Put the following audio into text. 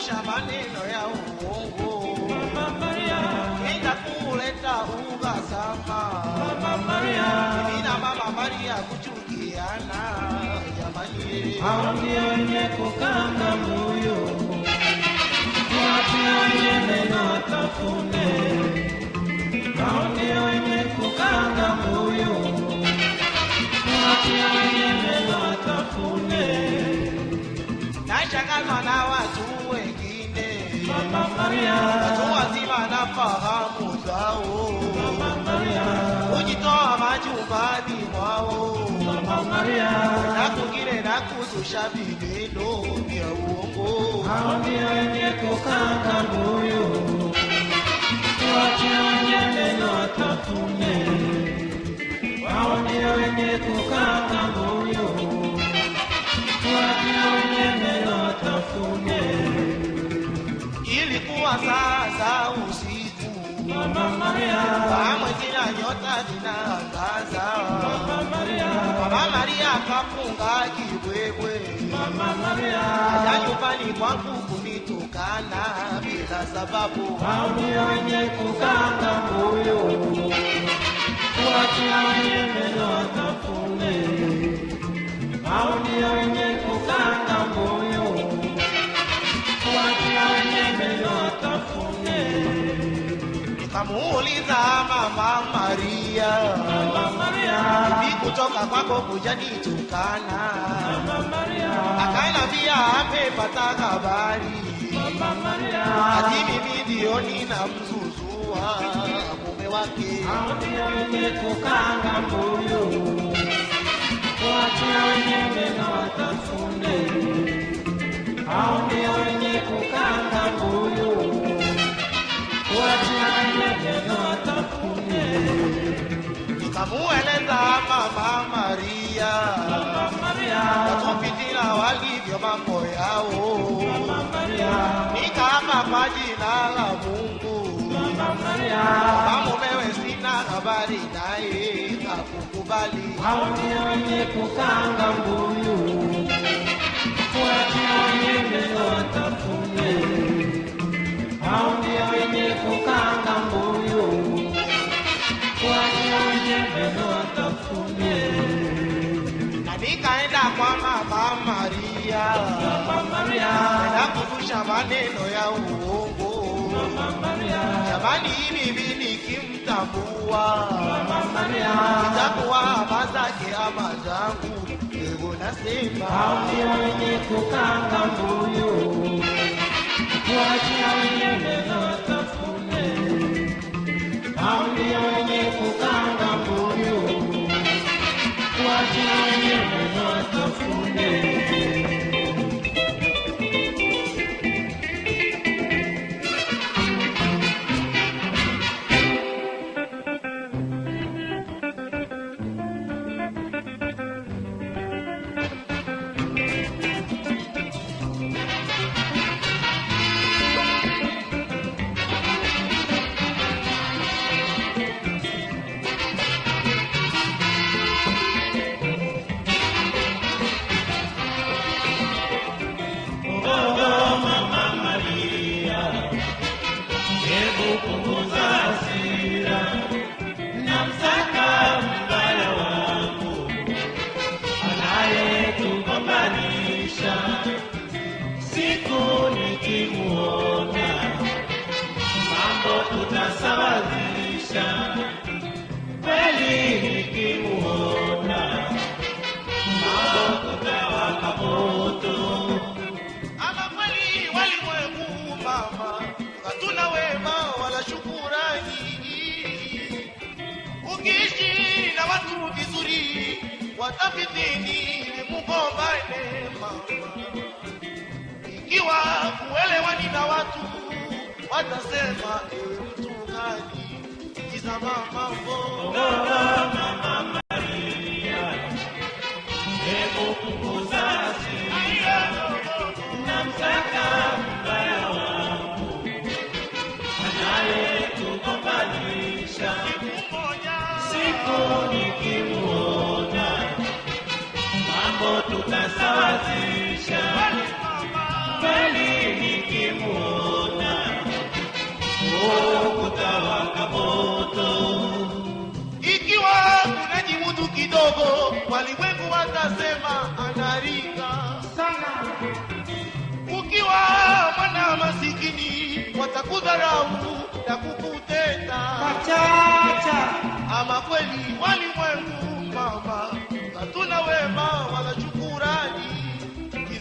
kuzusha maneno ya uongo, Mama Maria, enda kuleta uhasama. Mama Maria, Mimi na mama Maria kuchukiana, jamani. hao ndio wenye kukanga moyo, wapi wenye meno watafune, hao ndio wenye kukanga moyo, wapi wenye meno watafune. Nashangazwa na majumbani mwao Mama Maria, uongo. hao ndio wenye kukanga moyo, wapi wenye meno watafune, hao ndio wenye kukanga moyo, wapi wenye meno watafune. Ilikuwa saa za usiku, Mama Maria, mwezi na nyota zinaangaza. Akafunga kibwebwe, Mama Maria, nyumbani kwangu kunitukana bila sababu. wenye kukanga moyo, wapi meno ndio wenye kukanga moyo, wapi meno watafune. Kamuuliza mama Maria, Mama Maria, kutoka kwako kujanitukana. Akaniambia amepata habari ati mimi ndio ninamzuzua mume wake. kukanga watafune. Walivyo mambo yao, Mama Maria, nikaapa kwa jina la Mungu Mama Maria, kama mumewe sina habari naye hakukubali. hao ndio wenye kukanga mbuyu, wapi wenye maneno ya uongo. Jamani, mimi nikimtambua. Itakuwa ama zake ama zangu, leo nasema. Wenye kukanga mbuyu, wajia wenye vizuri, watafidhini mugombane mama. Ikiwa kuelewani na watu, watasema mtu gani? Tizama mambo tutasawazisha kweli kidogo walimwengu watasema anarika. Sana. Ukiwa mwana masikini watakudharau na kukuteta ama kweli walimwengu